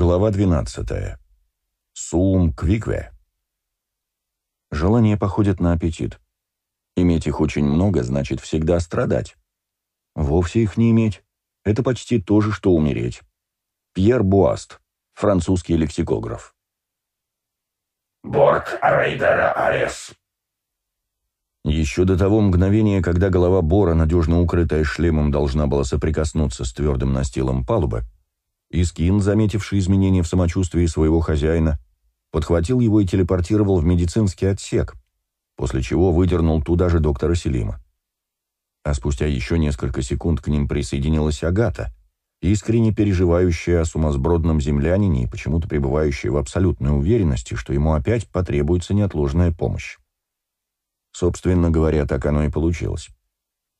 Глава 12. Сум квикве. Желания походят на аппетит. Иметь их очень много значит всегда страдать. Вовсе их не иметь — это почти то же, что умереть. Пьер Буаст, французский лексикограф. Борт рейдера Арес. Еще до того мгновения, когда голова Бора, надежно укрытая шлемом, должна была соприкоснуться с твердым настилом палубы, Искин, заметивший изменения в самочувствии своего хозяина, подхватил его и телепортировал в медицинский отсек, после чего выдернул туда же доктора Селима. А спустя еще несколько секунд к ним присоединилась Агата, искренне переживающая о сумасбродном землянине и почему-то пребывающая в абсолютной уверенности, что ему опять потребуется неотложная помощь. Собственно говоря, так оно и получилось.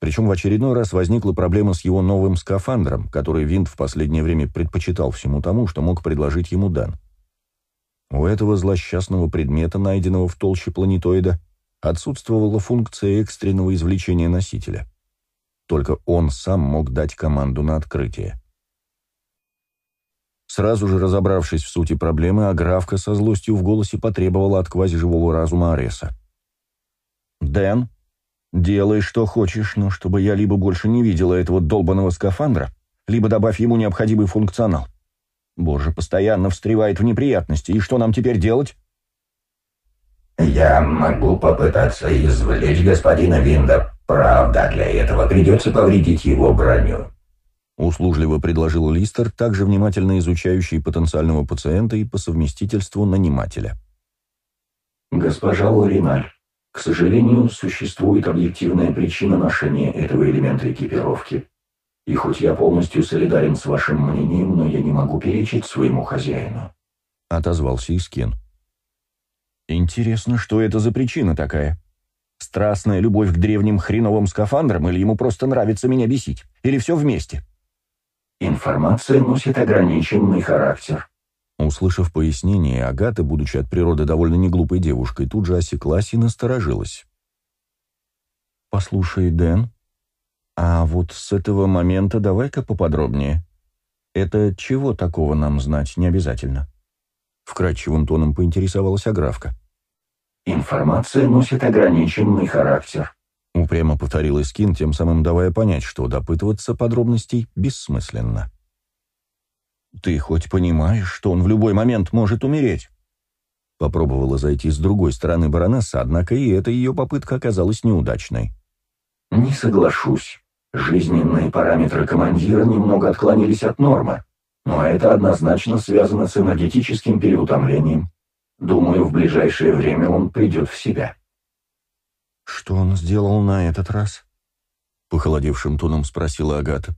Причем в очередной раз возникла проблема с его новым скафандром, который Винт в последнее время предпочитал всему тому, что мог предложить ему Дан. У этого злосчастного предмета, найденного в толще планетоида, отсутствовала функция экстренного извлечения носителя. Только он сам мог дать команду на открытие. Сразу же разобравшись в сути проблемы, Аграфка со злостью в голосе потребовала от квазиживого разума Ареса. «Дэн, Делай, что хочешь, но чтобы я либо больше не видела этого долбанного скафандра, либо добавь ему необходимый функционал. Боже, постоянно встревает в неприятности, и что нам теперь делать? Я могу попытаться извлечь господина Винда. Правда, для этого придется повредить его броню. Услужливо предложил Листер, также внимательно изучающий потенциального пациента и по совместительству нанимателя. Госпожа Лориналь, к сожалению, существует объективная причина ношения этого элемента экипировки. И хоть я полностью солидарен с вашим мнением, но я не могу перечить своему хозяину. Отозвался Искин. Интересно, что это за причина такая? Страстная любовь к древним хреновым скафандрам или ему просто нравится меня бесить? Или все вместе? Информация носит ограниченный характер. Услышав пояснение, Агата, будучи от природы довольно неглупой девушкой, тут же осеклась и насторожилась. «Послушай, Дэн, а вот с этого момента давай-ка поподробнее. Это чего такого нам знать не обязательно?» Вкрадчивым тоном поинтересовалась Аграфка. «Информация носит ограниченный характер», — упрямо повторил Искин, тем самым давая понять, что допытываться подробностей бессмысленно. «Ты хоть понимаешь, что он в любой момент может умереть?» Попробовала зайти с другой стороны баронесса, однако и эта ее попытка оказалась неудачной. «Не соглашусь. Жизненные параметры командира немного отклонились от нормы, но это однозначно связано с энергетическим переутомлением. Думаю, в ближайшее время он придет в себя». «Что он сделал на этот раз?» — похолодевшим тоном спросила Агата.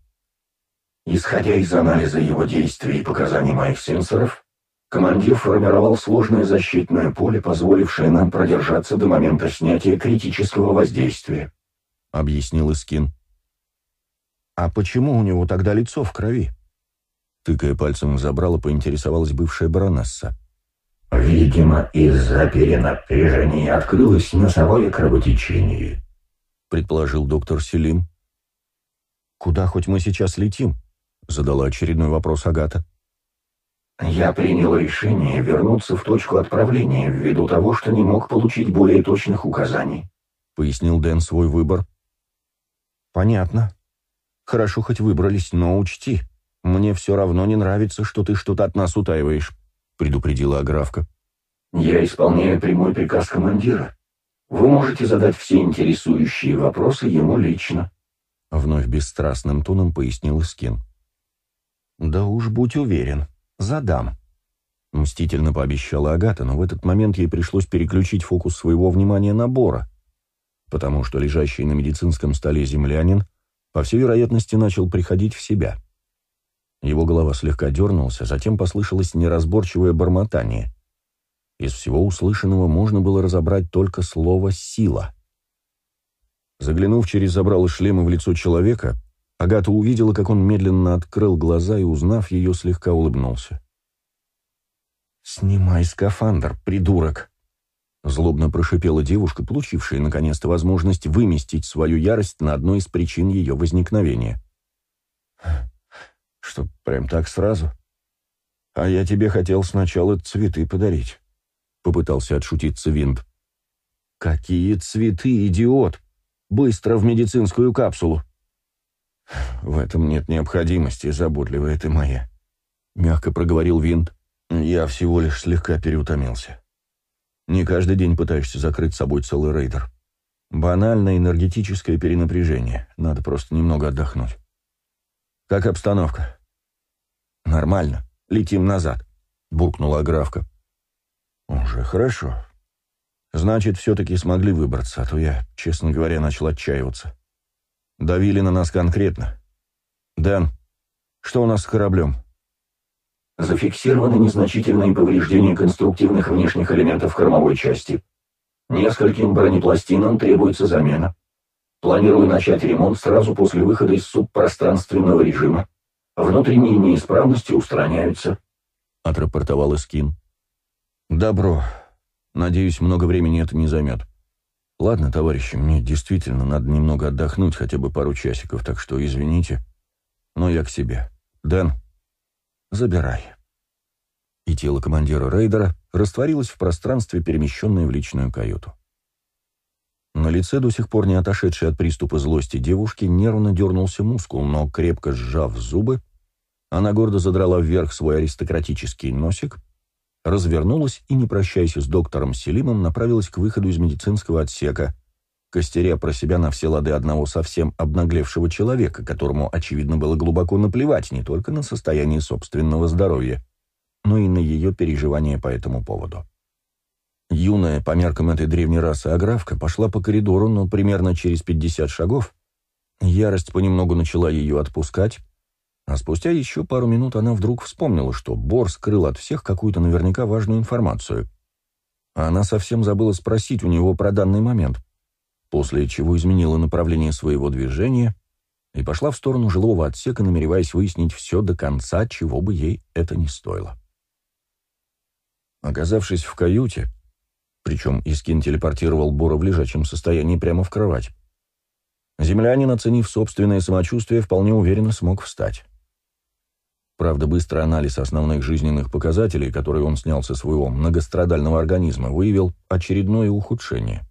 Исходя из анализа его действий и показаний моих сенсоров, командир формировал сложное защитное поле, позволившее нам продержаться до момента снятия критического воздействия», — объяснил Искин. «А почему у него тогда лицо в крови?» Тыкая пальцем в забрало, поинтересовалась бывшая баронесса. «Видимо, из-за перенапряжения открылось носовое кровотечение», — предположил доктор Селим. «Куда хоть мы сейчас летим?» Задала очередной вопрос Агата. «Я принял решение вернуться в точку отправления ввиду того, что не мог получить более точных указаний», — пояснил Дэн свой выбор. «Понятно. Хорошо хоть выбрались, но учти, мне все равно не нравится, что ты что-то от нас утаиваешь», — предупредила Аграфка. «Я исполняю прямой приказ командира. Вы можете задать все интересующие вопросы ему лично», — вновь бесстрастным тоном пояснил Искин. «Да уж будь уверен, задам», — мстительно пообещала Агата, но в этот момент ей пришлось переключить фокус своего внимания на Бора, потому что лежащий на медицинском столе землянин, по всей вероятности, начал приходить в себя. Его голова слегка дернулся, затем послышалось неразборчивое бормотание. Из всего услышанного можно было разобрать только слово «сила». Заглянув через забрало шлема в лицо человека, Агата увидела, как он медленно открыл глаза и, узнав ее, слегка улыбнулся. «Снимай скафандр, придурок!» Злобно прошипела девушка, получившая наконец-то возможность выместить свою ярость на одной из причин ее возникновения. «Что, прям так сразу?» «А я тебе хотел сначала цветы подарить», — попытался отшутиться Винт. «Какие цветы, идиот! Быстро в медицинскую капсулу!» «В этом нет необходимости, заботливая ты моя», — мягко проговорил Винт. «Я всего лишь слегка переутомился. Не каждый день пытаешься закрыть собой целый рейдер. Банальное энергетическое перенапряжение. Надо просто немного отдохнуть. Как обстановка?» «Нормально. Летим назад», — буркнула Аграфка. «Уже хорошо. Значит, все-таки смогли выбраться, а то я, честно говоря, начал отчаиваться. Давили на нас конкретно. Дэн, что у нас с кораблем?» Зафиксированы незначительные повреждения конструктивных внешних элементов кормовой части. Нескольким бронепластинам требуется замена. Планирую начать ремонт сразу после выхода из субпространственного режима. Внутренние неисправности устраняются», — отрапортовал Искин. «Добро. Надеюсь, много времени это не займет. Ладно, товарищи, мне действительно надо немного отдохнуть, хотя бы пару часиков, так что извините, но я к себе. Дэн, забирай». И тело командира рейдера растворилось в пространстве, перемещенное в личную каюту. На лице до сих пор не отошедшей от приступа злости девушки нервно дернулся мускул, но, крепко сжав зубы, она гордо задрала вверх свой аристократический носик, развернулась и, не прощаясь с доктором Селимом, направилась к выходу из медицинского отсека, костеря про себя на все лады одного совсем обнаглевшего человека, которому, очевидно, было глубоко наплевать не только на состояние собственного здоровья, но и на ее переживания по этому поводу. Юная, по меркам этой древней расы, аграфка пошла по коридору, но примерно через 50 шагов ярость понемногу начала ее отпускать, а спустя еще пару минут она вдруг вспомнила, что Бор скрыл от всех какую-то наверняка важную информацию. А она совсем забыла спросить у него про данный момент, после чего изменила направление своего движения и пошла в сторону жилого отсека, намереваясь выяснить все до конца, чего бы ей это ни стоило. Оказавшись в каюте, причем Искин телепортировал Бора в лежачем состоянии прямо в кровать. Землянин, оценив собственное самочувствие, вполне уверенно смог встать. Правда, быстрый анализ основных жизненных показателей, которые он снял со своего многострадального организма, выявил очередное ухудшение.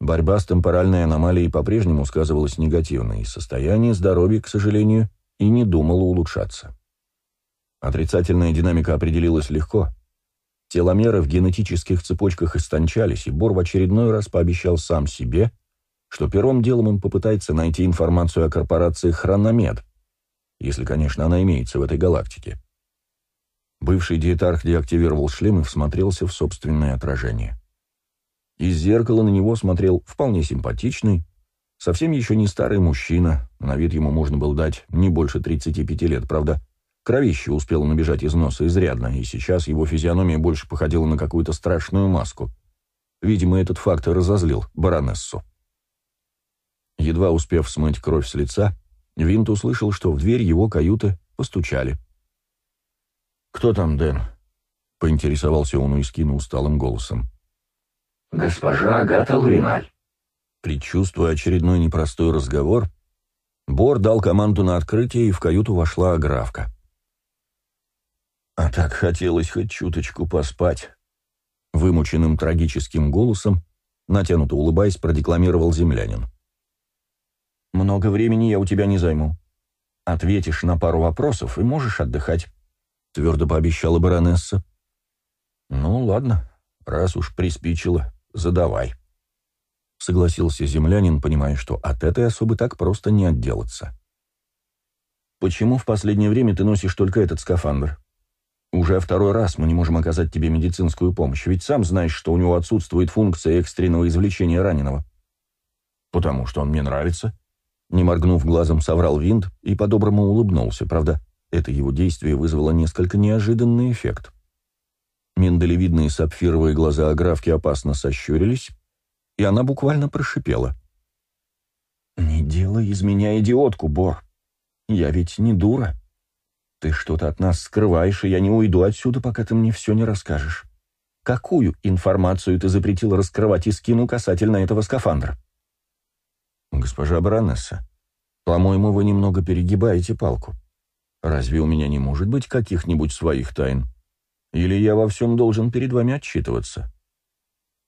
Борьба с темпоральной аномалией по-прежнему сказывалась негативно, и состояние здоровья, к сожалению, и не думало улучшаться. Отрицательная динамика определилась легко — Теломеры в генетических цепочках истончались, и Бор в очередной раз пообещал сам себе, что первым делом он попытается найти информацию о корпорации «Хрономед», если, конечно, она имеется в этой галактике. Бывший диетарх деактивировал шлем и всмотрелся в собственное отражение. Из зеркала на него смотрел вполне симпатичный, совсем еще не старый мужчина, на вид ему можно было дать не больше 35 лет, правда, Кровище успело набежать из носа изрядно, и сейчас его физиономия больше походила на какую-то страшную маску. Видимо, этот факт разозлил баронессу. Едва успев смыть кровь с лица, Винт услышал, что в дверь его каюты постучали. «Кто там, Дэн?» — поинтересовался он у Искина усталым голосом. «Госпожа Агата Луриналь». Предчувствуя очередной непростой разговор, Бор дал команду на открытие, и в каюту вошла Аграфка. А так хотелось хоть чуточку поспать. Вымученным трагическим голосом, натянуто улыбаясь, продекламировал землянин. «Много времени я у тебя не займу. Ответишь на пару вопросов и можешь отдыхать», — твердо пообещала баронесса. «Ну, ладно, раз уж приспичило, задавай», — согласился землянин, понимая, что от этой особы так просто не отделаться. «Почему в последнее время ты носишь только этот скафандр?» Уже второй раз мы не можем оказать тебе медицинскую помощь, ведь сам знаешь, что у него отсутствует функция экстренного извлечения раненого. Потому что он мне нравится. Не моргнув глазом, соврал Винт и по-доброму улыбнулся. Правда, это его действие вызвало несколько неожиданный эффект. Миндалевидные сапфировые глаза Аграфки опасно сощурились, и она буквально прошипела. «Не делай из меня идиотку, Бор. Я ведь не дура». Ты что-то от нас скрываешь, и я не уйду отсюда, пока ты мне все не расскажешь. Какую информацию ты запретил раскрывать и скину касательно этого скафандра? Госпожа баронесса, по-моему, вы немного перегибаете палку. Разве у меня не может быть каких-нибудь своих тайн? Или я во всем должен перед вами отчитываться?»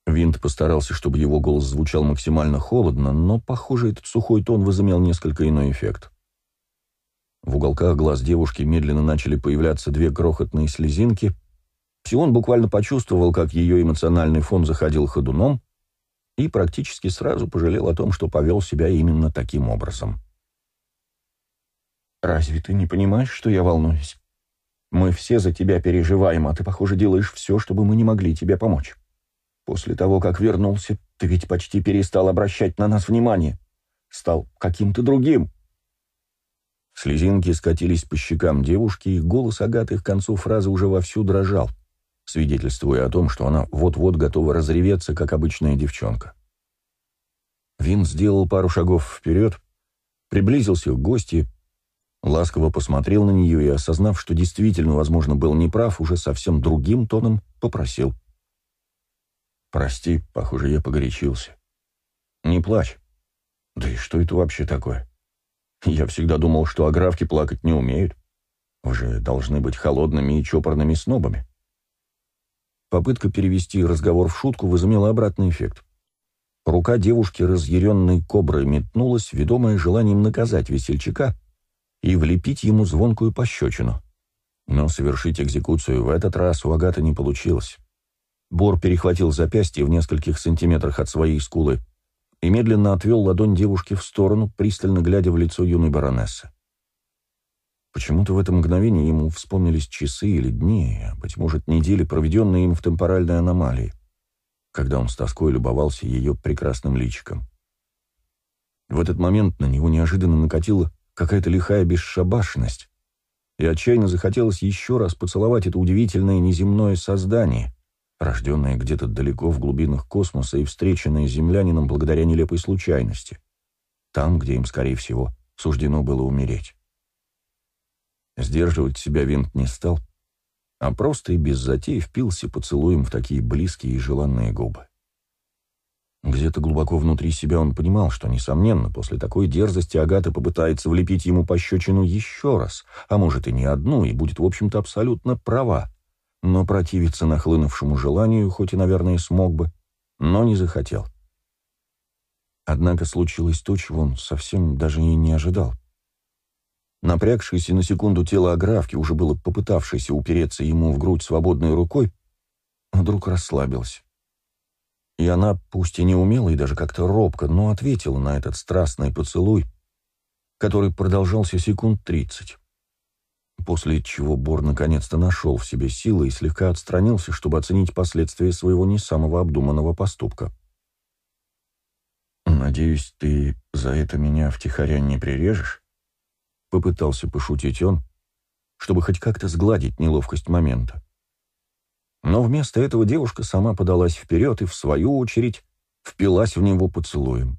Винт постарался, чтобы его голос звучал максимально холодно, но, похоже, этот сухой тон возымел несколько иной эффект. В уголках глаз девушки медленно начали появляться две крохотные слезинки. Псион буквально почувствовал, как ее эмоциональный фон заходил ходуном, и практически сразу пожалел о том, что повел себя именно таким образом. «Разве ты не понимаешь, что я волнуюсь? Мы все за тебя переживаем, а ты, похоже, делаешь все, чтобы мы не могли тебе помочь. После того, как вернулся, ты ведь почти перестал обращать на нас внимание. Стал каким-то другим». Слезинки скатились по щекам девушки, и голос Агаты к концу фразы уже вовсю дрожал, свидетельствуя о том, что она вот-вот готова разреветься, как обычная девчонка. Вин сделал пару шагов вперед, приблизился к гости Ласково посмотрел на нее и, осознав, что действительно, возможно, был неправ, уже совсем другим тоном попросил. «Прости, похоже, я погорячился. Не плачь. Да и что это вообще такое? Я всегда думал, что аграфки плакать не умеют. Вы же должны быть холодными и чопорными снобами». Попытка перевести разговор в шутку возымела обратный эффект. Рука девушки, разъяренной коброй, метнулась, ведомая желанием наказать весельчака — и влепить ему звонкую пощечину. Но совершить экзекуцию в этот раз у Агаты не получилось. Бор перехватил запястье в нескольких сантиметрах от своей скулы и медленно отвел ладонь девушки в сторону, пристально глядя в лицо юной баронессы. Почему-то в это мгновение ему вспомнились часы или дни, а, быть может, недели, проведенные им в темпоральной аномалии, когда он с тоской любовался ее прекрасным личиком. В этот момент на него неожиданно накатило какая-то лихая бесшабашность, и отчаянно захотелось еще раз поцеловать это удивительное неземное создание, рожденное где-то далеко в глубинах космоса и встреченное землянином благодаря нелепой случайности, там, где им, скорее всего, суждено было умереть. Сдерживать себя Винт не стал, а просто и без затей впился поцелуем в такие близкие и желанные губы. Где-то глубоко внутри себя он понимал, что, несомненно, после такой дерзости Агата попытается влепить ему пощечину еще раз, а может и не одну, и будет, в общем-то, абсолютно права. Но противиться нахлынувшему желанию, хоть и, наверное, смог бы, но не захотел. Однако случилось то, чего он совсем даже и не ожидал. Напрягшееся на секунду тело Аграфки, уже было попытавшееся упереться ему в грудь свободной рукой, вдруг расслабилось. И она, пусть и не умела, и даже как-то робко, но ответила на этот страстный поцелуй, который продолжался секунд тридцать. После чего Бор наконец-то нашел в себе силы и слегка отстранился, чтобы оценить последствия своего не самого обдуманного поступка. «Надеюсь, ты за это меня втихаря не прирежешь?» Попытался пошутить он, чтобы хоть как-то сгладить неловкость момента. Но вместо этого девушка сама подалась вперед и, в свою очередь, впилась в него поцелуем.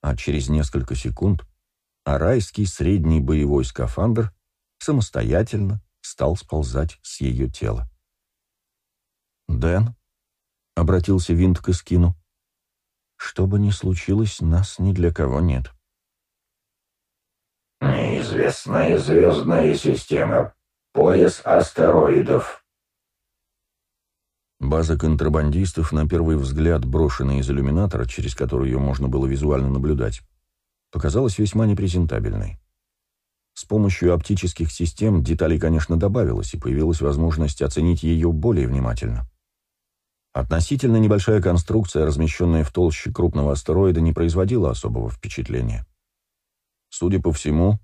А через несколько секунд арайский средний боевой скафандр самостоятельно стал сползать с ее тела. «Дэн», — обратился Винт к Искину, — «что бы ни случилось, нас ни для кого нет». «Неизвестная звездная система. Пояс астероидов», База контрабандистов, на первый взгляд брошенная из иллюминатора, через который ее можно было визуально наблюдать, показалась весьма непрезентабельной. С помощью оптических систем деталей, конечно, добавилось, и появилась возможность оценить ее более внимательно. Относительно небольшая конструкция, размещенная в толще крупного астероида, не производила особого впечатления. Судя по всему,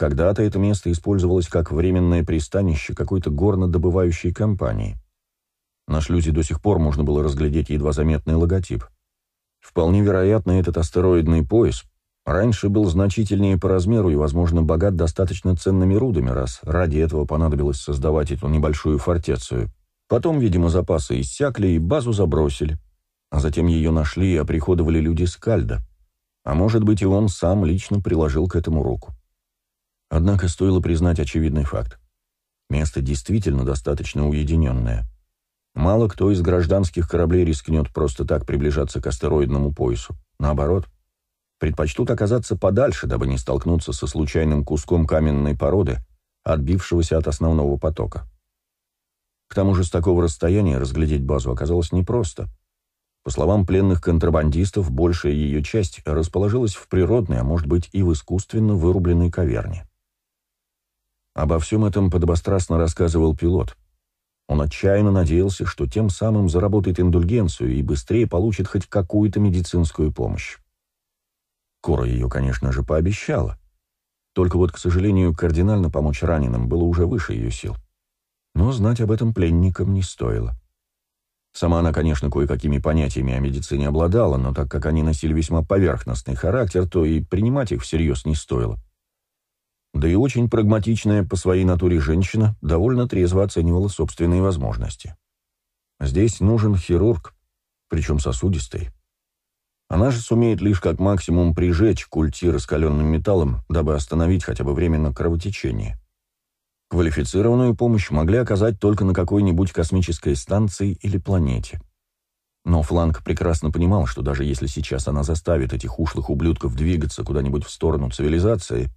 когда-то это место использовалось как временное пристанище какой-то горнодобывающей компании – на шлюзе до сих пор можно было разглядеть едва заметный логотип. Вполне вероятно, этот астероидный пояс раньше был значительнее по размеру и, возможно, богат достаточно ценными рудами, раз ради этого понадобилось создавать эту небольшую фортецию. Потом, видимо, запасы иссякли и базу забросили. А затем ее нашли и оприходовали люди Скальда. А может быть, и он сам лично приложил к этому руку. Однако стоило признать очевидный факт. Место действительно достаточно уединенное. Мало кто из гражданских кораблей рискнет просто так приближаться к астероидному поясу. Наоборот, предпочтут оказаться подальше, дабы не столкнуться со случайным куском каменной породы, отбившегося от основного потока. К тому же с такого расстояния разглядеть базу оказалось непросто. По словам пленных контрабандистов, большая ее часть расположилась в природной, а может быть и в искусственно вырубленной каверне. Обо всем этом подобострастно рассказывал пилот. Он отчаянно надеялся, что тем самым заработает индульгенцию и быстрее получит хоть какую-то медицинскую помощь. Кора ее, конечно же, пообещала. Только вот, к сожалению, кардинально помочь раненым было уже выше ее сил. Но знать об этом пленникам не стоило. Сама она, конечно, кое-какими понятиями о медицине обладала, но так как они носили весьма поверхностный характер, то и принимать их всерьез не стоило. Да и очень прагматичная по своей натуре женщина довольно трезво оценивала собственные возможности. Здесь нужен хирург, причем сосудистый. Она же сумеет лишь как максимум прижечь культи раскаленным металлом, дабы остановить хотя бы временно кровотечение. Квалифицированную помощь могли оказать только на какой-нибудь космической станции или планете. Но Фланг прекрасно понимал, что даже если сейчас она заставит этих ушлых ублюдков двигаться куда-нибудь в сторону цивилизации,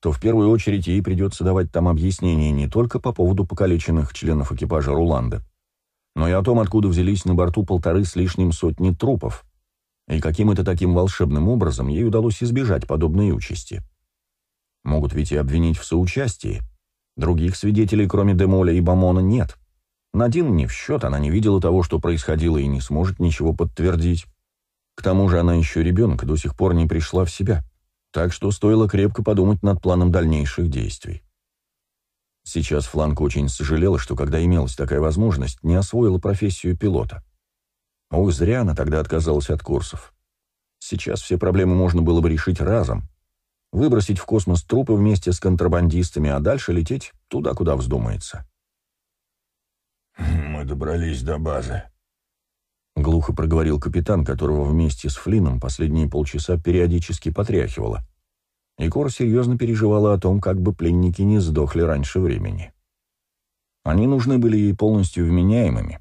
то в первую очередь ей придется давать там объяснения не только по поводу покалеченных членов экипажа Руланда, но и о том, откуда взялись на борту полторы с лишним сотни трупов, и каким это таким волшебным образом ей удалось избежать подобной участи. Могут ведь и обвинить в соучастии. Других свидетелей, кроме Демоля и Бамона, нет. Надин не в счет, она не видела того, что происходило, и не сможет ничего подтвердить. К тому же она еще ребенок, до сих пор не пришла в себя. Так что стоило крепко подумать над планом дальнейших действий. Сейчас Фланк очень сожалела, что когда имелась такая возможность, не освоила профессию пилота. Ох, зря она тогда отказалась от курсов. Сейчас все проблемы можно было бы решить разом. Выбросить в космос трупы вместе с контрабандистами, а дальше лететь туда, куда вздумается. «Мы добрались до базы», — глухо проговорил капитан, которого вместе с Флином последние полчаса периодически потряхивало. И Кор серьезно переживала о том, как бы пленники не сдохли раньше времени. Они нужны были ей полностью вменяемыми,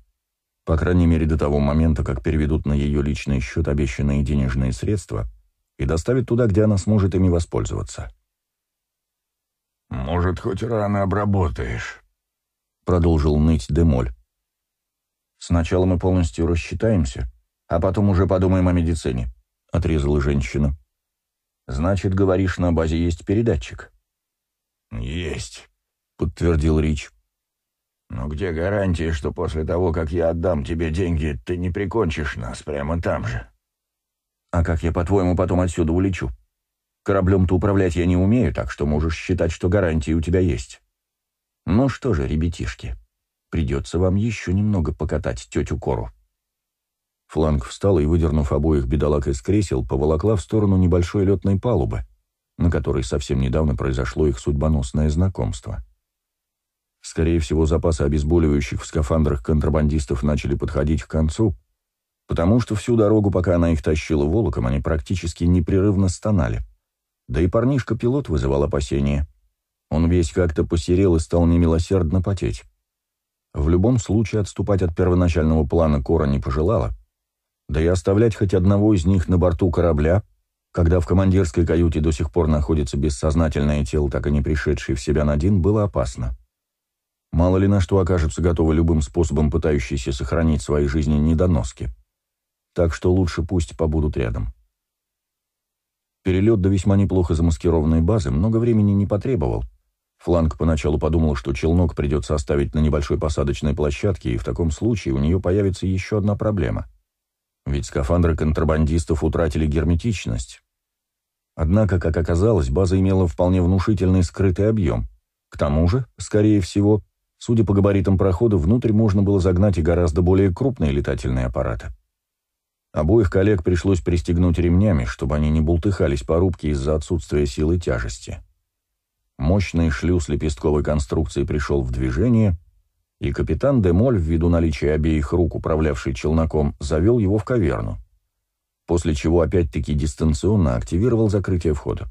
по крайней мере, до того момента, как переведут на ее личный счет обещанные денежные средства и доставят туда, где она сможет ими воспользоваться. «Может, хоть рано обработаешь», — продолжил ныть Демоль. «Сначала мы полностью рассчитаемся, а потом уже подумаем о медицине», — отрезала женщина. «Значит, говоришь, на базе есть передатчик?» «Есть», — подтвердил Рич. Но где гарантия, что после того, как я отдам тебе деньги, ты не прикончишь нас прямо там же? А как я, по-твоему, потом отсюда улечу? Кораблем-то управлять я не умею, так что можешь считать, что гарантии у тебя есть. Ну что же, ребятишки, придется вам еще немного покатать тетю Кору. Фланг встала и, выдернув обоих бедолаг из кресел, поволокла в сторону небольшой летной палубы, на которой совсем недавно произошло их судьбоносное знакомство. Скорее всего, запасы обезболивающих в скафандрах контрабандистов начали подходить к концу, потому что всю дорогу, пока она их тащила волоком, они практически непрерывно стонали. Да и парнишка-пилот вызывал опасения. Он весь как-то посерел и стал немилосердно потеть. В любом случае отступать от первоначального плана Кора не пожелала, да и оставлять хоть одного из них на борту корабля, когда в командирской каюте до сих пор находится бессознательное тело, так и не пришедшее в себя Надин, было опасно. Мало ли на что окажутся готовы любым способом пытающиеся сохранить свои жизни недоноски. Так что лучше пусть побудут рядом. Перелет до весьма неплохо замаскированной базы много времени не потребовал. Фланг поначалу подумал, что челнок придется оставить на небольшой посадочной площадке, и в таком случае у нее появится еще одна проблема. Ведь скафандры контрабандистов утратили герметичность. Однако, как оказалось, база имела вполне внушительный скрытый объем. К тому же, скорее всего, Судя по габаритам прохода, внутрь можно было загнать и гораздо более крупные летательные аппараты. Обоих коллег пришлось пристегнуть ремнями, чтобы они не бултыхались по рубке из-за отсутствия силы тяжести. Мощный шлюз лепестковой конструкции пришел в движение, и капитан Демоль, ввиду наличия обеих рук, управлявший челноком, завел его в каверну, после чего опять-таки дистанционно активировал закрытие входа.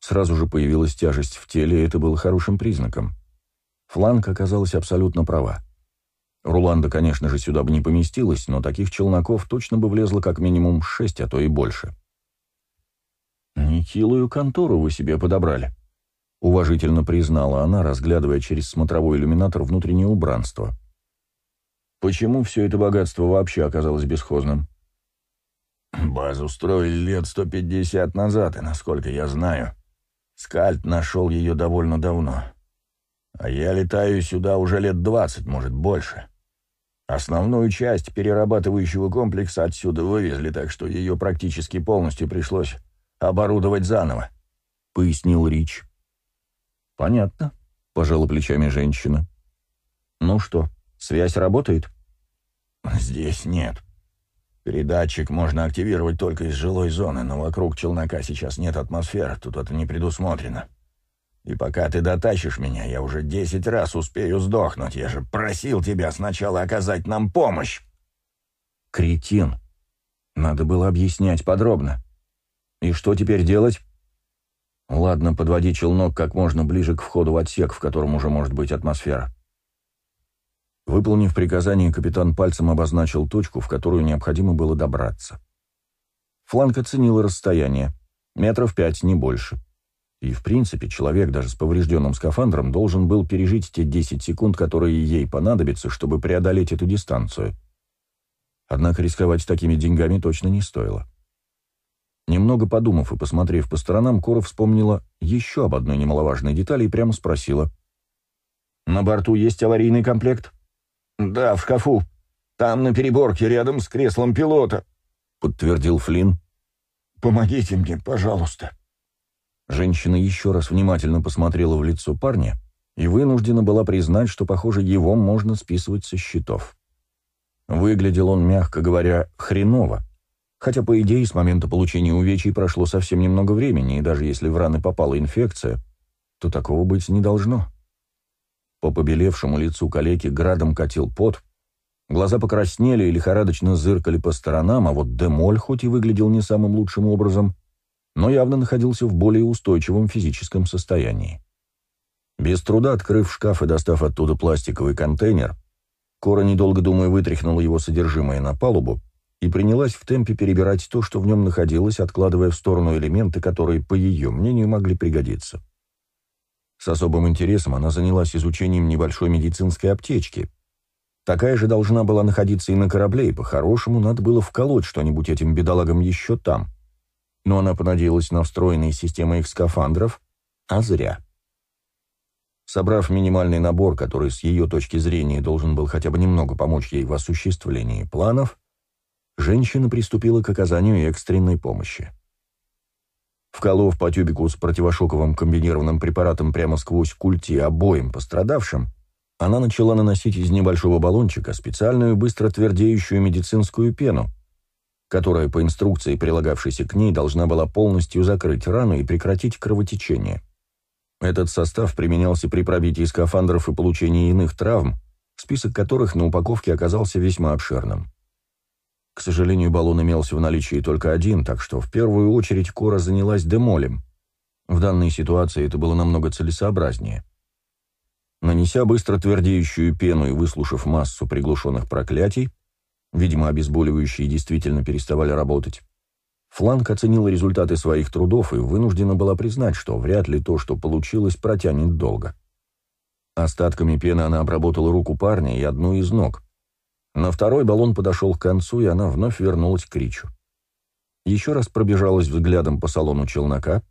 Сразу же появилась тяжесть в теле, и это было хорошим признаком. Фланг оказалась абсолютно права. Руланда, конечно же, сюда бы не поместилась, но таких челноков точно бы влезло как минимум шесть, а то и больше. «Нехилую контору вы себе подобрали», уважительно признала она, разглядывая через смотровой иллюминатор внутреннее убранство. Почему все это богатство вообще оказалось бесхозным? Базу строили лет 150 назад, и, насколько я знаю, Скальд нашел ее довольно давно. А я летаю сюда уже лет 20, может, больше. Основную часть перерабатывающего комплекса отсюда вывезли, так что ее практически полностью пришлось оборудовать заново», — пояснил Рич. «Понятно», — пожала плечами женщина. «Ну что, связь работает?» «Здесь нет. Передатчик можно активировать только из жилой зоны, но вокруг челнока сейчас нет атмосферы, тут это не предусмотрено. И пока ты дотащишь меня, я уже десять раз успею сдохнуть. Я же просил тебя сначала оказать нам помощь. Кретин. Надо было объяснять подробно. И что теперь делать? Ладно, подводи челнок как можно ближе к входу в отсек, в котором уже может быть атмосфера. Выполнив приказание, капитан пальцем обозначил точку, в которую необходимо было добраться. Фланг оценил расстояние. Метров пять, не больше. — и, в принципе, человек даже с поврежденным скафандром должен был пережить те 10 секунд, которые ей понадобятся, чтобы преодолеть эту дистанцию. Однако рисковать такими деньгами точно не стоило. Немного подумав и посмотрев по сторонам, Кора вспомнила еще об одной немаловажной детали и прямо спросила. «На борту есть аварийный комплект?» «Да, в шкафу. Там на переборке, рядом с креслом пилота», — подтвердил Флинн. «Помогите мне, пожалуйста». Женщина еще раз внимательно посмотрела в лицо парня и вынуждена была признать, что, похоже, его можно списывать со счетов. Выглядел он, мягко говоря, хреново, хотя, по идее, с момента получения увечий прошло совсем немного времени, и даже если в раны попала инфекция, то такого быть не должно. По побелевшему лицу калеки градом катил пот, глаза покраснели и лихорадочно зыркали по сторонам, а вот Демоль, хоть и выглядел не самым лучшим образом, но явно находился в более устойчивом физическом состоянии. Без труда открыв шкаф и достав оттуда пластиковый контейнер, Кора, недолго думая, вытряхнула его содержимое на палубу и принялась в темпе перебирать то, что в нем находилось, откладывая в сторону элементы, которые, по ее мнению, могли пригодиться. С особым интересом она занялась изучением небольшой медицинской аптечки. Такая же должна была находиться и на корабле, и по-хорошему надо было вколоть что-нибудь этим бедолагам еще там — но она понадеялась на встроенные системы их скафандров, а зря. Собрав минимальный набор, который с ее точки зрения должен был хотя бы немного помочь ей в осуществлении планов, женщина приступила к оказанию экстренной помощи. Вколов по тюбику с противошоковым комбинированным препаратом прямо сквозь культи обоим пострадавшим, она начала наносить из небольшого баллончика специальную быстро твердеющую медицинскую пену, которая по инструкции, прилагавшейся к ней, должна была полностью закрыть рану и прекратить кровотечение. Этот состав применялся при пробитии скафандров и получении иных травм, список которых на упаковке оказался весьма обширным. К сожалению, баллон имелся в наличии только один, так что в первую очередь Кора занялась демолем. В данной ситуации это было намного целесообразнее. Нанеся быстро твердеющую пену и выслушав массу приглушенных проклятий, Видимо, обезболивающие действительно переставали работать. Фланг оценила результаты своих трудов и вынуждена была признать, что вряд ли то, что получилось, протянет долго. Остатками пены она обработала руку парня и одну из ног. На второй баллон подошел к концу, и она вновь вернулась к Ричу. Еще раз пробежалась взглядом по салону челнока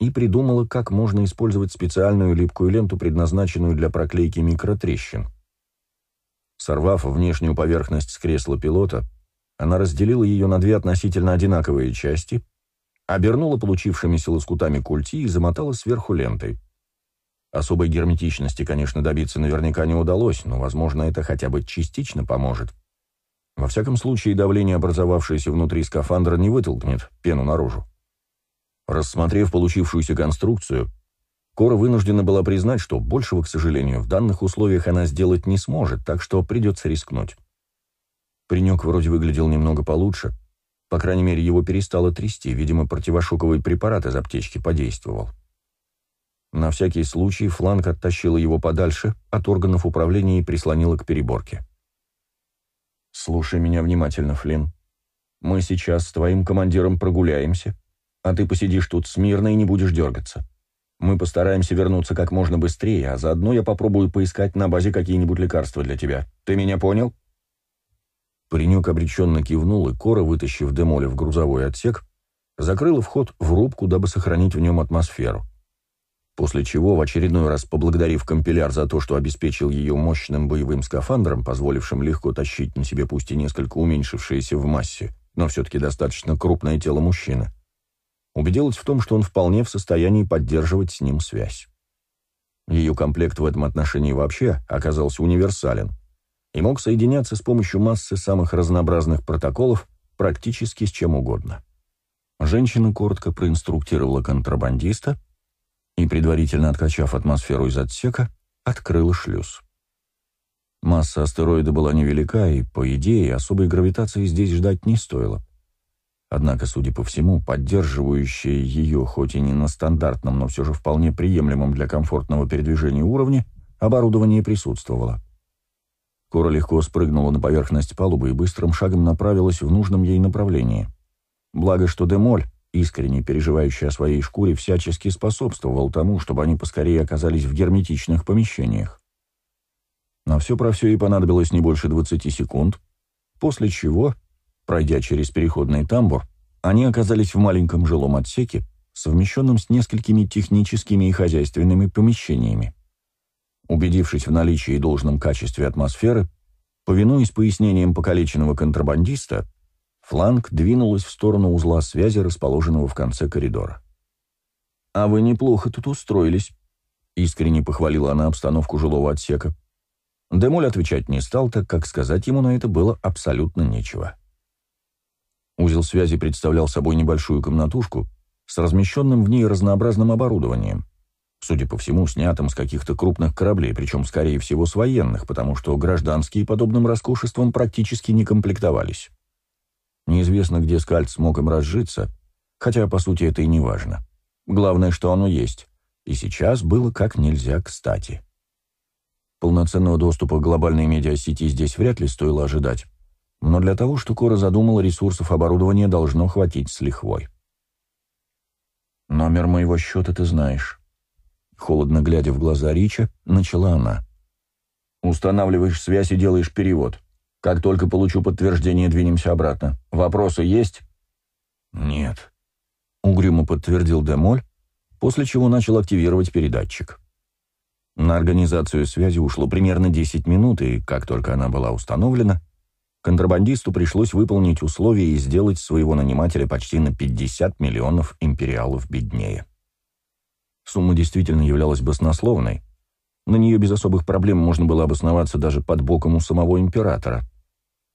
и придумала, как можно использовать специальную липкую ленту, предназначенную для проклейки микротрещин. Сорвав внешнюю поверхность с кресла пилота, она разделила ее на две относительно одинаковые части, обернула получившимися лоскутами культи и замотала сверху лентой. Особой герметичности, конечно, добиться наверняка не удалось, но, возможно, это хотя бы частично поможет. Во всяком случае, давление, образовавшееся внутри скафандра, не вытолкнет пену наружу. Рассмотрев получившуюся конструкцию, Кора вынуждена была признать, что большего, к сожалению, в данных условиях она сделать не сможет, так что придется рискнуть. Паренек вроде выглядел немного получше. По крайней мере, его перестало трясти, видимо, противошоковый препарат из аптечки подействовал. На всякий случай фланг оттащила его подальше от органов управления и прислонила к переборке. «Слушай меня внимательно, Флинн. Мы сейчас с твоим командиром прогуляемся, а ты посидишь тут смирно и не будешь дергаться. Мы постараемся вернуться как можно быстрее, а заодно я попробую поискать на базе какие-нибудь лекарства для тебя. Ты меня понял?» Паренек обреченно кивнул, и Кора, вытащив Демоля в грузовой отсек, закрыла вход в рубку, дабы сохранить в нем атмосферу. После чего, в очередной раз поблагодарив компиляр за то, что обеспечил ее мощным боевым скафандром, позволившим легко тащить на себе пусть и несколько уменьшившееся в массе, но все-таки достаточно крупное тело мужчины, убедилась в том, что он вполне в состоянии поддерживать с ним связь. Ее комплект в этом отношении вообще оказался универсален и мог соединяться с помощью массы самых разнообразных протоколов практически с чем угодно. Женщина коротко проинструктировала контрабандиста и, предварительно откачав атмосферу из отсека, открыла шлюз. Масса астероида была невелика, и, по идее, особой гравитации здесь ждать не стоило. Однако, судя по всему, поддерживающее ее, хоть и не на стандартном, но все же вполне приемлемом для комфортного передвижения уровне, оборудование присутствовало. Кора легко спрыгнула на поверхность палубы и быстрым шагом направилась в нужном ей направлении. Благо, что Демоль, искренне переживающий о своей шкуре, всячески способствовал тому, чтобы они поскорее оказались в герметичных помещениях. На все про все ей понадобилось не больше 20 секунд, после чего Пройдя через переходный тамбур, они оказались в маленьком жилом отсеке, совмещенном с несколькими техническими и хозяйственными помещениями. Убедившись в наличии и должном качестве атмосферы, повинуясь пояснениям покалеченного контрабандиста, фланг двинулась в сторону узла связи, расположенного в конце коридора. «А вы неплохо тут устроились», — искренне похвалила она обстановку жилого отсека. Демоль отвечать не стал, так как сказать ему на это было абсолютно нечего. Узел связи представлял собой небольшую комнатушку с размещенным в ней разнообразным оборудованием. Судя по всему, снятым с каких-то крупных кораблей, причем, скорее всего, с военных, потому что гражданские подобным роскошеством практически не комплектовались. Неизвестно, где скальд смог им разжиться, хотя, по сути, это и не важно. Главное, что оно есть, и сейчас было как нельзя кстати. Полноценного доступа к глобальной медиасети здесь вряд ли стоило ожидать, но для того, что Кора задумала, ресурсов оборудования должно хватить с лихвой. «Номер моего счета ты знаешь». Холодно глядя в глаза Рича, начала она. «Устанавливаешь связь и делаешь перевод. Как только получу подтверждение, двинемся обратно. Вопросы есть?» «Нет», — угрюмо подтвердил Демоль, после чего начал активировать передатчик. На организацию связи ушло примерно 10 минут, и как только она была установлена, контрабандисту пришлось выполнить условия и сделать своего нанимателя почти на 50 миллионов империалов беднее. Сумма действительно являлась баснословной. На нее без особых проблем можно было обосноваться даже под боком у самого императора.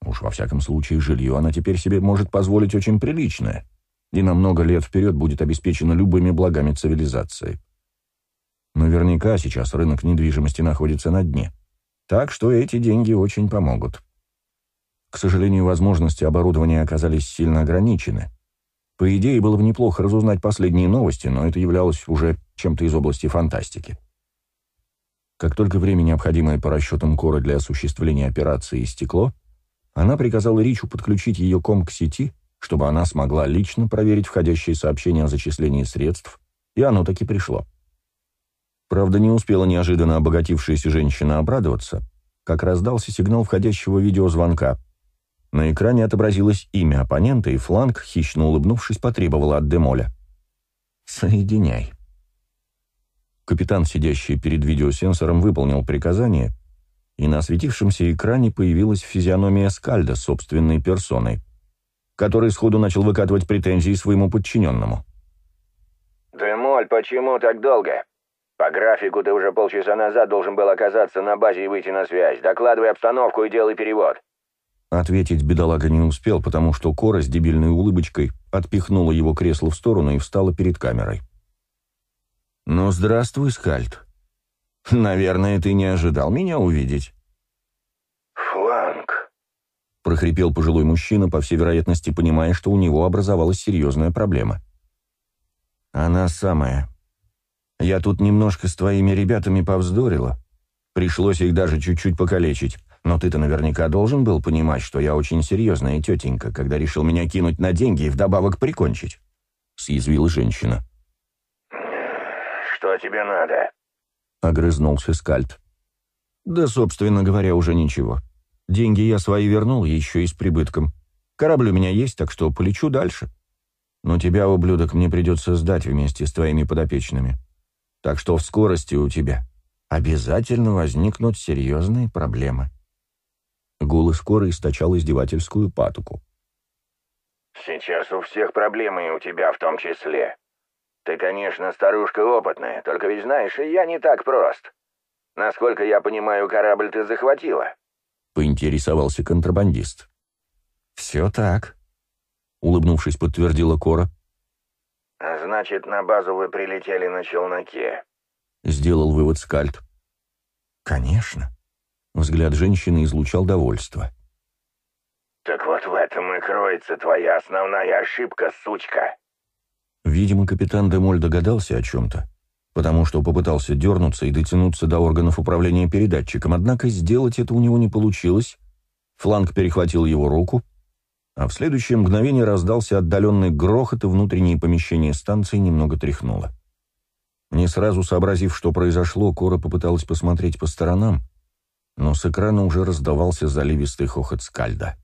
Уж во всяком случае, жилье она теперь себе может позволить очень приличное, и на много лет вперед будет обеспечено любыми благами цивилизации. Наверняка сейчас рынок недвижимости находится на дне, так что эти деньги очень помогут. К сожалению, возможности оборудования оказались сильно ограничены. По идее, было бы неплохо разузнать последние новости, но это являлось уже чем-то из области фантастики. Как только время, необходимое по расчетам Кора для осуществления операции, истекло, она приказала Ричу подключить ее ком к сети, чтобы она смогла лично проверить входящие сообщения о зачислении средств, и оно таки пришло. Правда, не успела неожиданно обогатившаяся женщина обрадоваться, как раздался сигнал входящего видеозвонка. На экране отобразилось имя оппонента, и фланг, хищно улыбнувшись, потребовал от Демоля. «Соединяй». Капитан, сидящий перед видеосенсором, выполнил приказание, и на осветившемся экране появилась физиономия Скальда собственной персоной, который сходу начал выкатывать претензии своему подчиненному. «Демоль, почему так долго? По графику ты уже полчаса назад должен был оказаться на базе и выйти на связь. Докладывай обстановку и делай перевод». Ответить бедолага не успел, потому что Кора с дебильной улыбочкой отпихнула его кресло в сторону и встала перед камерой. «Ну, здравствуй, Скальд. Наверное, ты не ожидал меня увидеть». «Фланг», — прохрипел пожилой мужчина, по всей вероятности понимая, что у него образовалась серьезная проблема. «Она самая. Я тут немножко с твоими ребятами повздорила. Пришлось их даже чуть-чуть покалечить. Но ты-то наверняка должен был понимать, что я очень серьезная тетенька, когда решил меня кинуть на деньги и вдобавок прикончить», — съязвила женщина. что тебе надо?» — огрызнулся Скальд. «Да, собственно говоря, уже ничего. Деньги я свои вернул, еще и с прибытком. Корабль у меня есть, так что полечу дальше. Но тебя, ублюдок, мне придется сдать вместе с твоими подопечными. Так что в скорости у тебя обязательно возникнут серьезные проблемы». Гул из коры источал издевательскую патоку. «Сейчас у всех проблемы, и у тебя в том числе. Ты, конечно, старушка опытная, только ведь знаешь, и я не так прост. Насколько я понимаю, корабль ты захватила?» Поинтересовался контрабандист. «Все так», — улыбнувшись, подтвердила Кора. «Значит, на базу вы прилетели на челноке», — сделал вывод Скальд. «Конечно». Взгляд женщины излучал довольство. «Так вот в этом и кроется твоя основная ошибка, сучка!» Видимо, капитан Демоль догадался о чем-то, потому что попытался дернуться и дотянуться до органов управления передатчиком, однако сделать это у него не получилось. Фланг перехватил его руку, а в следующее мгновение раздался отдаленный грохот, и внутреннее помещение станции немного тряхнуло. Не сразу сообразив, что произошло, Кора попыталась посмотреть по сторонам, но с экрана уже раздавался заливистый хохот Скальда.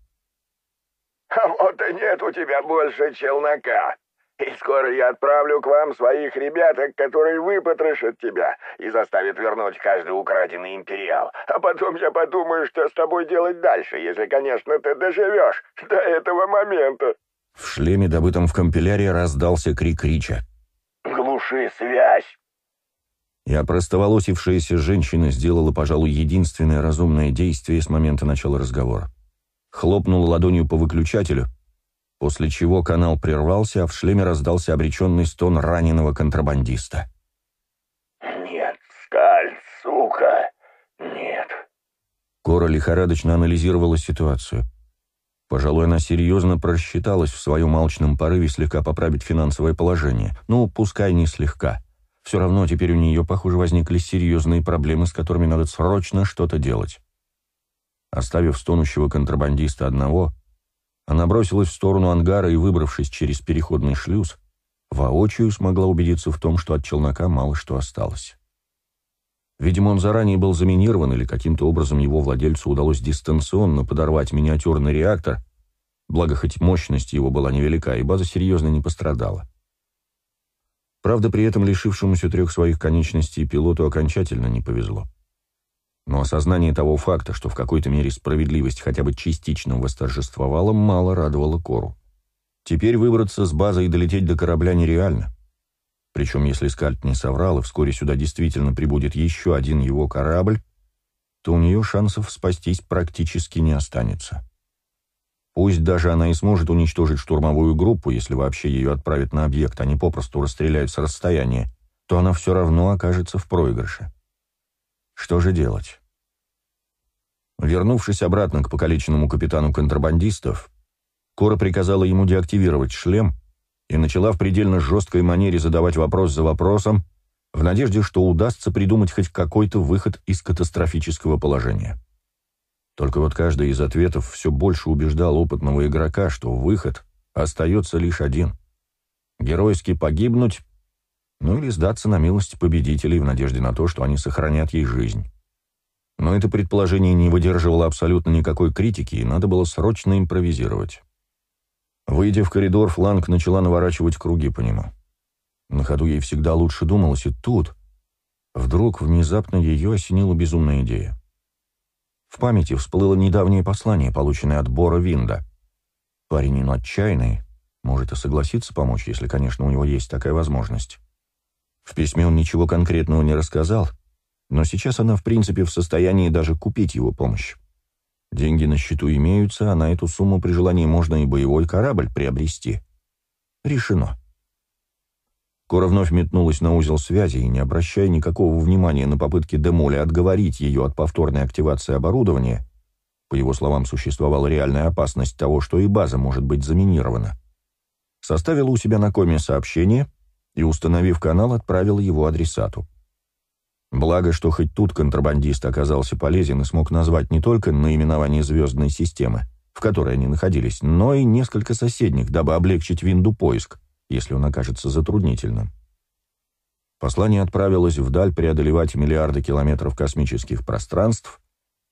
А вот и нет у тебя больше челнока. И скоро я отправлю к вам своих ребяток, которые выпотрошат тебя и заставят вернуть каждый украденный империал. А потом я подумаю, что с тобой делать дальше, если, конечно, ты доживешь до этого момента». В шлеме, добытом в компиляре, раздался крик Рича. «Глуши связь!» И опростоволосившаяся женщина сделала, пожалуй, единственное разумное действие с момента начала разговора хлопнул ладонью по выключателю, после чего канал прервался, а в шлеме раздался обреченный стон раненого контрабандиста. «Нет, Скаль, сука, нет». Кора лихорадочно анализировала ситуацию. Пожалуй, она серьезно просчиталась в своем алчном порыве слегка поправить финансовое положение. Ну, пускай не слегка. Все равно теперь у нее, похоже, возникли серьезные проблемы, с которыми надо срочно что-то делать. Оставив стонущего контрабандиста одного, она бросилась в сторону ангара и, выбравшись через переходный шлюз, воочию смогла убедиться в том, что от челнока мало что осталось. Видимо, он заранее был заминирован или каким-то образом его владельцу удалось дистанционно подорвать миниатюрный реактор, благо хоть мощность его была невелика, и база серьезно не пострадала. Правда, при этом лишившемуся трех своих конечностей пилоту окончательно не повезло. Но осознание того факта, что в какой-то мере справедливость хотя бы частично восторжествовала, мало радовало Кору. Теперь выбраться с базы и долететь до корабля нереально. Причем, если Скальд не соврал, и вскоре сюда действительно прибудет еще один его корабль, то у нее шансов спастись практически не останется. Пусть даже она и сможет уничтожить штурмовую группу, если вообще ее отправят на объект, а не попросту расстреляют с расстояния, то она все равно окажется в проигрыше. Что же делать? Вернувшись обратно к покалеченному капитану контрабандистов, Кора приказала ему деактивировать шлем и начала в предельно жесткой манере задавать вопрос за вопросом, в надежде, что удастся придумать хоть какой-то выход из катастрофического положения. Только вот каждый из ответов все больше убеждал опытного игрока, что выход остается лишь один — геройски погибнуть ну или сдаться на милость победителей в надежде на то, что они сохранят ей жизнь. Но это предположение не выдерживало абсолютно никакой критики, и надо было срочно импровизировать. Выйдя в коридор, фланг начала наворачивать круги по нему. На ходу ей всегда лучше думалось, и тут вдруг внезапно ее осенила безумная идея. В памяти всплыло недавнее послание, полученное от Бора Винда. Парень он отчаянный, может и согласиться помочь, если, конечно, у него есть такая возможность. В письме он ничего конкретного не рассказал, но сейчас она в принципе в состоянии даже купить его помощь. Деньги на счету имеются, а на эту сумму при желании можно и боевой корабль приобрести. Решено. Кора вновь метнулась на узел связи и, не обращая никакого внимания на попытки Демоля отговорить ее от повторной активации оборудования, по его словам, существовала реальная опасность того, что и база может быть заминирована, составила у себя на коме сообщение — и, установив канал, отправил его адресату. Благо, что хоть тут контрабандист оказался полезен и смог назвать не только наименование звездной системы, в которой они находились, но и несколько соседних, дабы облегчить винду поиск, если он окажется затруднительным. Послание отправилось вдаль преодолевать миллиарды километров космических пространств,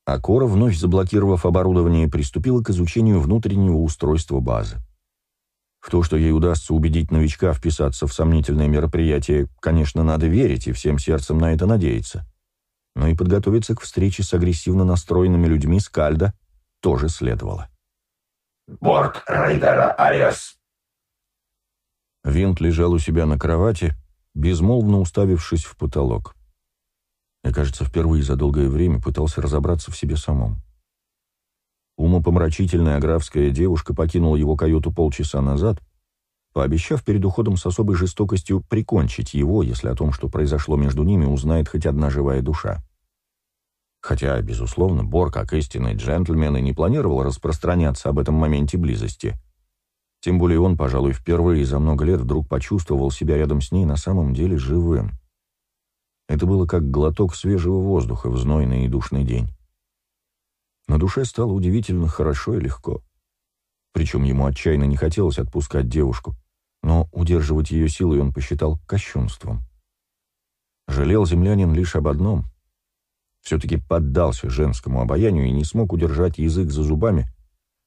а Кора, вновь заблокировав оборудование, приступила к изучению внутреннего устройства базы. В то, что ей удастся убедить новичка вписаться в сомнительное мероприятие, конечно, надо верить и всем сердцем на это надеяться. Но и подготовиться к встрече с агрессивно настроенными людьми Скальда тоже следовало. «Борт рейдера Ариас». Винт лежал у себя на кровати, безмолвно уставившись в потолок. Я, кажется, впервые за долгое время пытался разобраться в себе самом. Умопомрачительная графская девушка покинула его каюту полчаса назад, пообещав перед уходом с особой жестокостью прикончить его, если о том, что произошло между ними, узнает хоть одна живая душа. Хотя, безусловно, Бор, как истинный джентльмен, и не планировал распространяться об этом моменте близости. Тем более он, пожалуй, впервые за много лет вдруг почувствовал себя рядом с ней на самом деле живым. Это было как глоток свежего воздуха в знойный и душный день. На душе стало удивительно хорошо и легко. Причем ему отчаянно не хотелось отпускать девушку, но удерживать ее силой он посчитал кощунством. Жалел землянин лишь об одном. Все-таки поддался женскому обаянию и не смог удержать язык за зубами,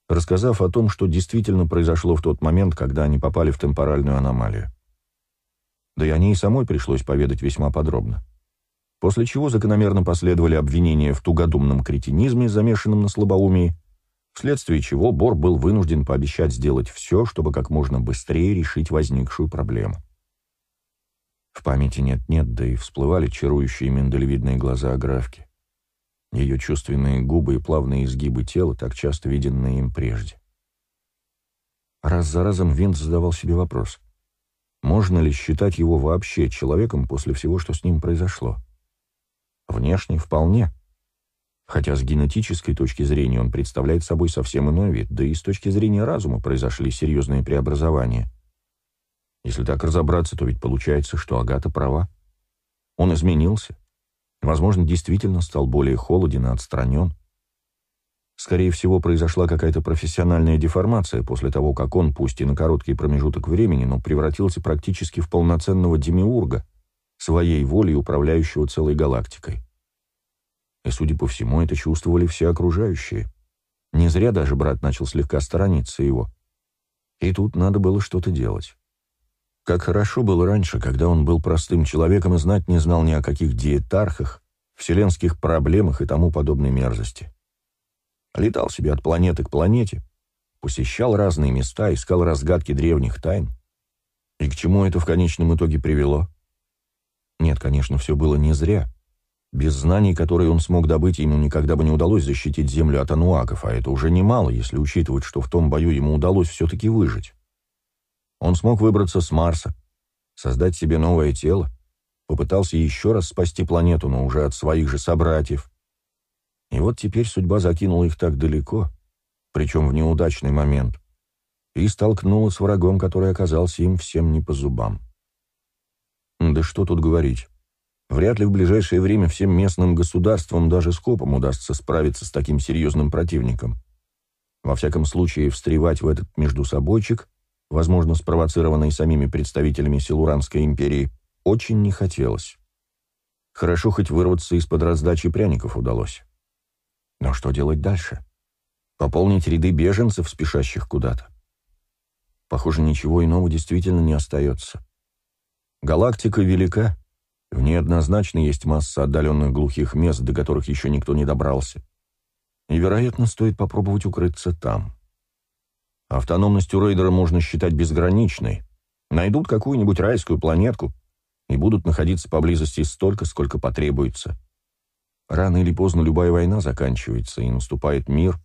рассказав о том, что действительно произошло в тот момент, когда они попали в темпоральную аномалию. Да и о ней самой пришлось поведать весьма подробно после чего закономерно последовали обвинения в тугодумном кретинизме, замешанном на слабоумии, вследствие чего Бор был вынужден пообещать сделать все, чтобы как можно быстрее решить возникшую проблему. В памяти нет-нет, да и всплывали чарующие миндалевидные глаза Аграфки. Ее чувственные губы и плавные изгибы тела, так часто виденные им прежде. Раз за разом Винт задавал себе вопрос, можно ли считать его вообще человеком после всего, что с ним произошло? Внешне вполне. Хотя с генетической точки зрения он представляет собой совсем иной вид, да и с точки зрения разума произошли серьезные преобразования. Если так разобраться, то ведь получается, что Агата права. Он изменился. Возможно, действительно стал более холоден и отстранен. Скорее всего, произошла какая-то профессиональная деформация после того, как он, пусть и на короткий промежуток времени, но превратился практически в полноценного демиурга, своей волей управляющего целой галактикой. И, судя по всему, это чувствовали все окружающие. Не зря даже брат начал слегка сторониться его. И тут надо было что-то делать. Как хорошо было раньше, когда он был простым человеком и знать не знал ни о каких диетархах, вселенских проблемах и тому подобной мерзости. Летал себе от планеты к планете, посещал разные места, искал разгадки древних тайн. И к чему это в конечном итоге привело? Нет, конечно, все было не зря. Без знаний, которые он смог добыть, ему никогда бы не удалось защитить землю от ануаков, а это уже немало, если учитывать, что в том бою ему удалось все-таки выжить. Он смог выбраться с Марса, создать себе новое тело, попытался еще раз спасти планету, но уже от своих же собратьев. И вот теперь судьба закинула их так далеко, причем в неудачный момент, и столкнула с врагом, который оказался им всем не по зубам. Да что тут говорить. Вряд ли в ближайшее время всем местным государствам даже скопом удастся справиться с таким серьезным противником. Во всяком случае, встревать в этот междусобойчик, возможно, спровоцированный самими представителями Силуранской империи, очень не хотелось. Хорошо хоть вырваться из-под раздачи пряников удалось. Но что делать дальше? Пополнить ряды беженцев, спешащих куда-то? Похоже, ничего иного действительно не остается. Галактика велика. В ней однозначно есть масса отдаленных глухих мест, до которых еще никто не добрался. И, вероятно, стоит попробовать укрыться там. Автономность у рейдера можно считать безграничной. Найдут какую-нибудь райскую планетку и будут находиться поблизости столько, сколько потребуется. Рано или поздно любая война заканчивается, и наступает мир.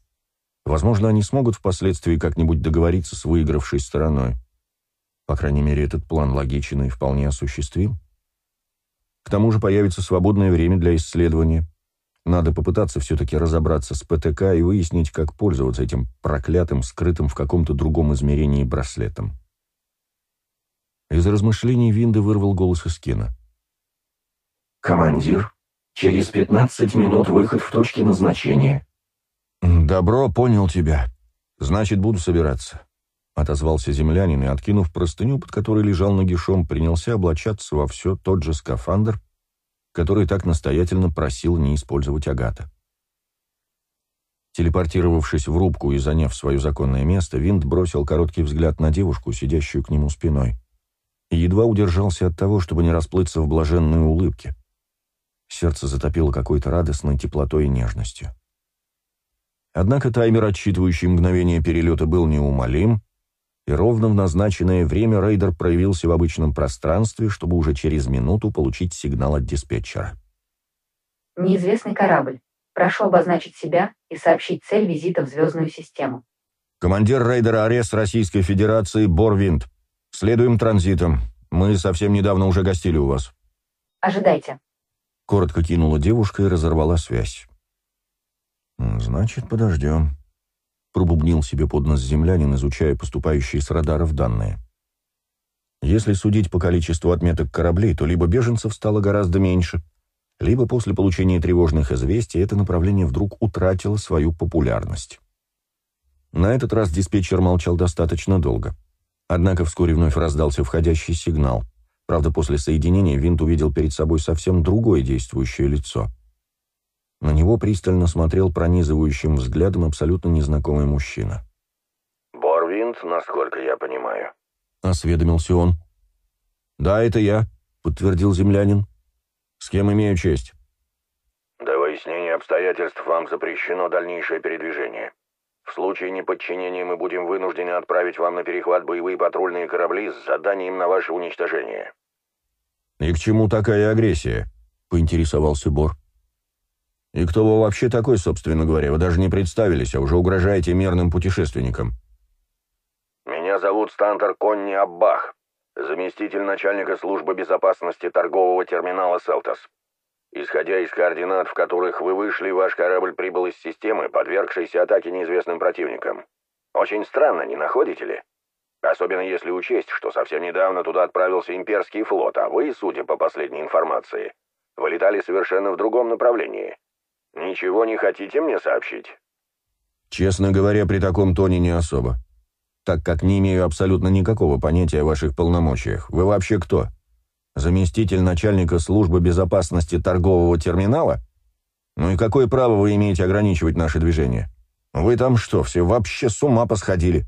Возможно, они смогут впоследствии как-нибудь договориться с выигравшей стороной. По крайней мере, этот план логичен и вполне осуществим. К тому же появится свободное время для исследования. Надо попытаться все-таки разобраться с ПТК и выяснить, как пользоваться этим проклятым, скрытым в каком-то другом измерении браслетом. Из размышлений Винда вырвал голос из кино. «Командир, через пятнадцать минут выход в точке назначения». «Добро, понял тебя. Значит, буду собираться. — отозвался землянин и, откинув простыню, под которой лежал нагишом, принялся облачаться во все тот же скафандр, который так настоятельно просил не использовать Агата. Телепортировавшись в рубку и заняв свое законное место, Винт бросил короткий взгляд на девушку, сидящую к нему спиной, и едва удержался от того, чтобы не расплыться в блаженной улыбке. Сердце затопило какой-то радостной теплотой и нежностью. Однако таймер, отсчитывающий мгновение перелета, был неумолим, и ровно в назначенное время рейдер проявился в обычном пространстве, чтобы уже через минуту получить сигнал от диспетчера. «Неизвестный корабль. Прошу обозначить себя и сообщить цель визита в звездную систему». «Командир рейдера Арес Российской Федерации Борвинд. Следуем транзитом. Мы совсем недавно уже гостили у вас». «Ожидайте». Коротко кинула девушка и разорвала связь. «Значит, подождем», — пробубнил себе под нос землянин, изучая поступающие с радаров данные. Если судить по количеству отметок кораблей, то либо беженцев стало гораздо меньше, либо после получения тревожных известий это направление вдруг утратило свою популярность. На этот раз диспетчер молчал достаточно долго. Однако вскоре вновь раздался входящий сигнал. Правда, после соединения Винт увидел перед собой совсем другое действующее лицо — на него пристально смотрел пронизывающим взглядом абсолютно незнакомый мужчина. «Борвинд, насколько я понимаю», — осведомился он. «Да, это я», — подтвердил землянин. «С кем имею честь?» «До выяснения обстоятельств вам запрещено дальнейшее передвижение. В случае неподчинения мы будем вынуждены отправить вам на перехват боевые патрульные корабли с заданием на ваше уничтожение». «И к чему такая агрессия?» — поинтересовался Бор. И кто вы вообще такой, собственно говоря? Вы даже не представились, а уже угрожаете мирным путешественникам. Меня зовут Стантер Конни Аббах, заместитель начальника службы безопасности торгового терминала «Селтос». Исходя из координат, в которых вы вышли, ваш корабль прибыл из системы, подвергшейся атаке неизвестным противникам. Очень странно, не находите ли? Особенно если учесть, что совсем недавно туда отправился имперский флот, а вы, судя по последней информации, вылетали совершенно в другом направлении. «Ничего не хотите мне сообщить?» «Честно говоря, при таком тоне не особо. Так как не имею абсолютно никакого понятия о ваших полномочиях. Вы вообще кто? Заместитель начальника службы безопасности торгового терминала? Ну и какое право вы имеете ограничивать наше движение? Вы там что, все вообще с ума посходили?»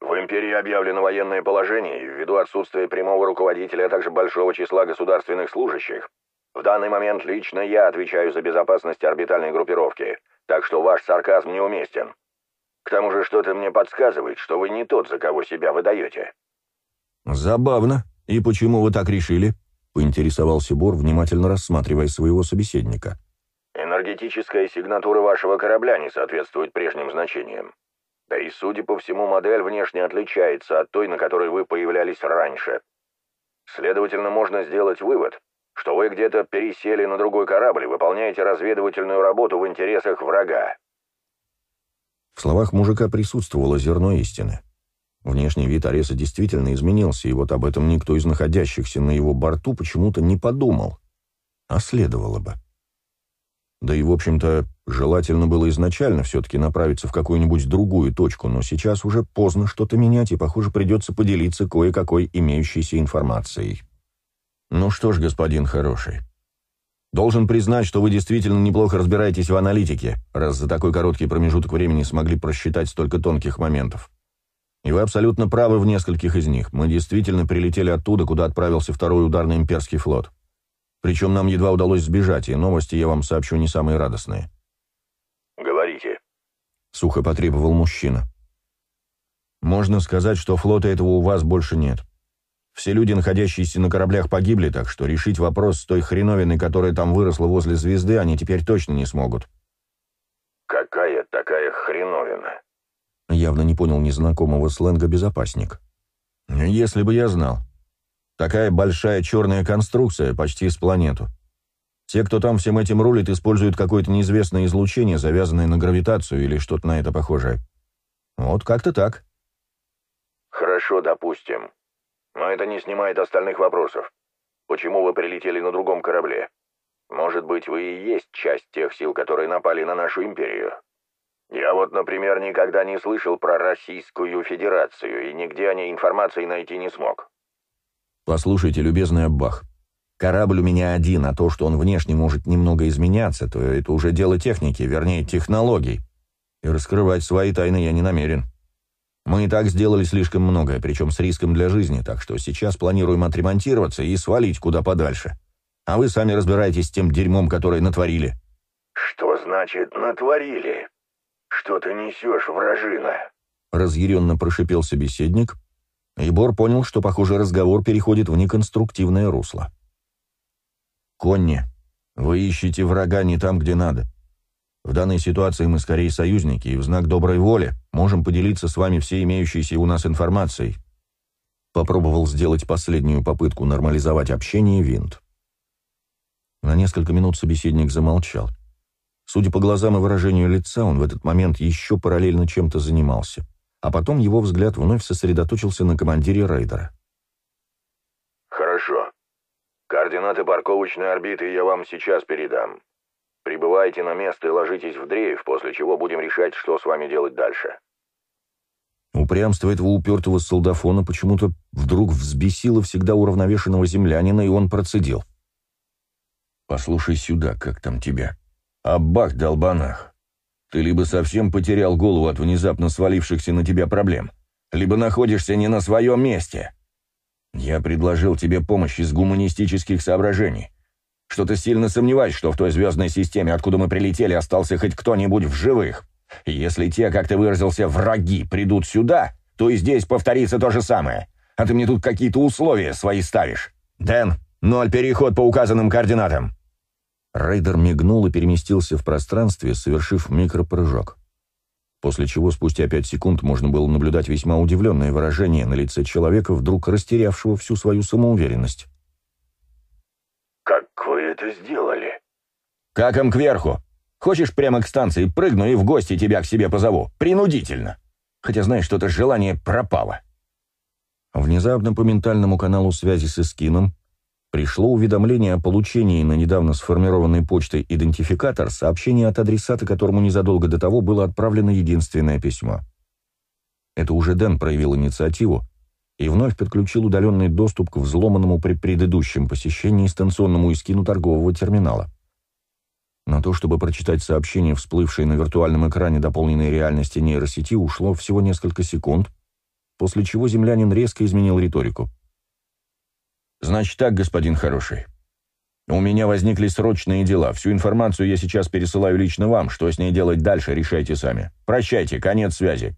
В империи объявлено военное положение, и ввиду отсутствия прямого руководителя, а также большого числа государственных служащих, в данный момент лично я отвечаю за безопасность орбитальной группировки, так что ваш сарказм неуместен. К тому же что-то мне подсказывает, что вы не тот, за кого себя выдаете». «Забавно. И почему вы так решили?» — поинтересовался Бор, внимательно рассматривая своего собеседника. «Энергетическая сигнатура вашего корабля не соответствует прежним значениям. Да и, судя по всему, модель внешне отличается от той, на которой вы появлялись раньше. Следовательно, можно сделать вывод, что вы где-то пересели на другой корабль и выполняете разведывательную работу в интересах врага». В словах мужика присутствовало зерно истины. Внешний вид Ареса действительно изменился, и вот об этом никто из находящихся на его борту почему-то не подумал. А следовало бы. Да и, в общем-то, желательно было изначально все-таки направиться в какую-нибудь другую точку, но сейчас уже поздно что-то менять, и, похоже, придется поделиться кое-какой имеющейся информацией. «Ну что ж, господин хороший, должен признать, что вы действительно неплохо разбираетесь в аналитике, раз за такой короткий промежуток времени смогли просчитать столько тонких моментов. И вы абсолютно правы в нескольких из них. Мы действительно прилетели оттуда, куда отправился второй ударный имперский флот. Причем нам едва удалось сбежать, и новости я вам сообщу не самые радостные». «Говорите», — сухо потребовал мужчина. «Можно сказать, что флота этого у вас больше нет. Все люди, находящиеся на кораблях, погибли, так что решить вопрос с той хреновиной, которая там выросла возле звезды, они теперь точно не смогут. «Какая такая хреновина?» Явно не понял незнакомого сленга безопасник. «Если бы я знал. Такая большая черная конструкция, почти с планету. Те, кто там всем этим рулит, используют какое-то неизвестное излучение, завязанное на гравитацию или что-то на это похожее. Вот как-то так». «Хорошо, допустим. Но это не снимает остальных вопросов. Почему вы прилетели на другом корабле? Может быть, вы и есть часть тех сил, которые напали на нашу империю? Я вот, например, никогда не слышал про Российскую Федерацию, и нигде о ней информации найти не смог. Послушайте, любезный Аббах, корабль у меня один, а то, что он внешне может немного изменяться, то это уже дело техники, вернее, технологий. И раскрывать свои тайны я не намерен. Мы и так сделали слишком многое, причем с риском для жизни, так что сейчас планируем отремонтироваться и свалить куда подальше. А вы сами разбирайтесь с тем дерьмом, которое натворили. Что значит «натворили»? Что ты несешь, вражина? Разъяренно прошипел собеседник, и Бор понял, что, похоже, разговор переходит в неконструктивное русло. «Конни, вы ищете врага не там, где надо. В данной ситуации мы скорее союзники, и в знак доброй воли можем поделиться с вами всей имеющейся у нас информацией». Попробовал сделать последнюю попытку нормализовать общение Винт. На несколько минут собеседник замолчал. Судя по глазам и выражению лица, он в этот момент еще параллельно чем-то занимался а потом его взгляд вновь сосредоточился на командире рейдера. «Хорошо. Координаты парковочной орбиты я вам сейчас передам. Прибывайте на место и ложитесь в дрейф, после чего будем решать, что с вами делать дальше». Упрямство этого упертого солдафона почему-то вдруг взбесило всегда уравновешенного землянина, и он процедил. «Послушай сюда, как там тебя. Аббах долбанах. Ты либо совсем потерял голову от внезапно свалившихся на тебя проблем, либо находишься не на своем месте. Я предложил тебе помощь из гуманистических соображений. Что-то сильно сомневаюсь, что в той звездной системе, откуда мы прилетели, остался хоть кто-нибудь в живых. Если те, как ты выразился, враги придут сюда, то и здесь повторится то же самое. А ты мне тут какие-то условия свои ставишь. Дэн, ноль переход по указанным координатам. Рейдер мигнул и переместился в пространстве, совершив микропрыжок. После чего спустя пять секунд можно было наблюдать весьма удивленное выражение на лице человека, вдруг растерявшего всю свою самоуверенность. «Как вы это сделали?» «Как им кверху? Хочешь прямо к станции прыгну и в гости тебя к себе позову? Принудительно. Хотя знаешь, что-то желание пропало». Внезапно по ментальному каналу связи с Искином пришло уведомление о получении на недавно сформированной почтой идентификатор сообщения от адресата, которому незадолго до того было отправлено единственное письмо. Это уже Дэн проявил инициативу и вновь подключил удаленный доступ к взломанному при предыдущем посещении станционному искину торгового терминала. На то, чтобы прочитать сообщение, всплывшее на виртуальном экране дополненной реальности нейросети, ушло всего несколько секунд, после чего землянин резко изменил риторику. «Значит так, господин хороший. У меня возникли срочные дела. Всю информацию я сейчас пересылаю лично вам. Что с ней делать дальше, решайте сами. Прощайте, конец связи.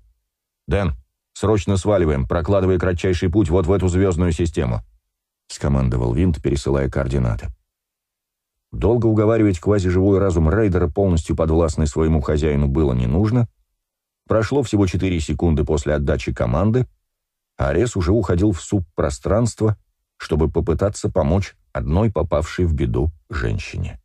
Дэн, срочно сваливаем, прокладывая кратчайший путь вот в эту звездную систему», — скомандовал Винт, пересылая координаты. Долго уговаривать квазиживой разум рейдера, полностью подвластный своему хозяину, было не нужно. Прошло всего 4 секунды после отдачи команды, а Рес уже уходил в субпространство, чтобы попытаться помочь одной попавшей в беду женщине.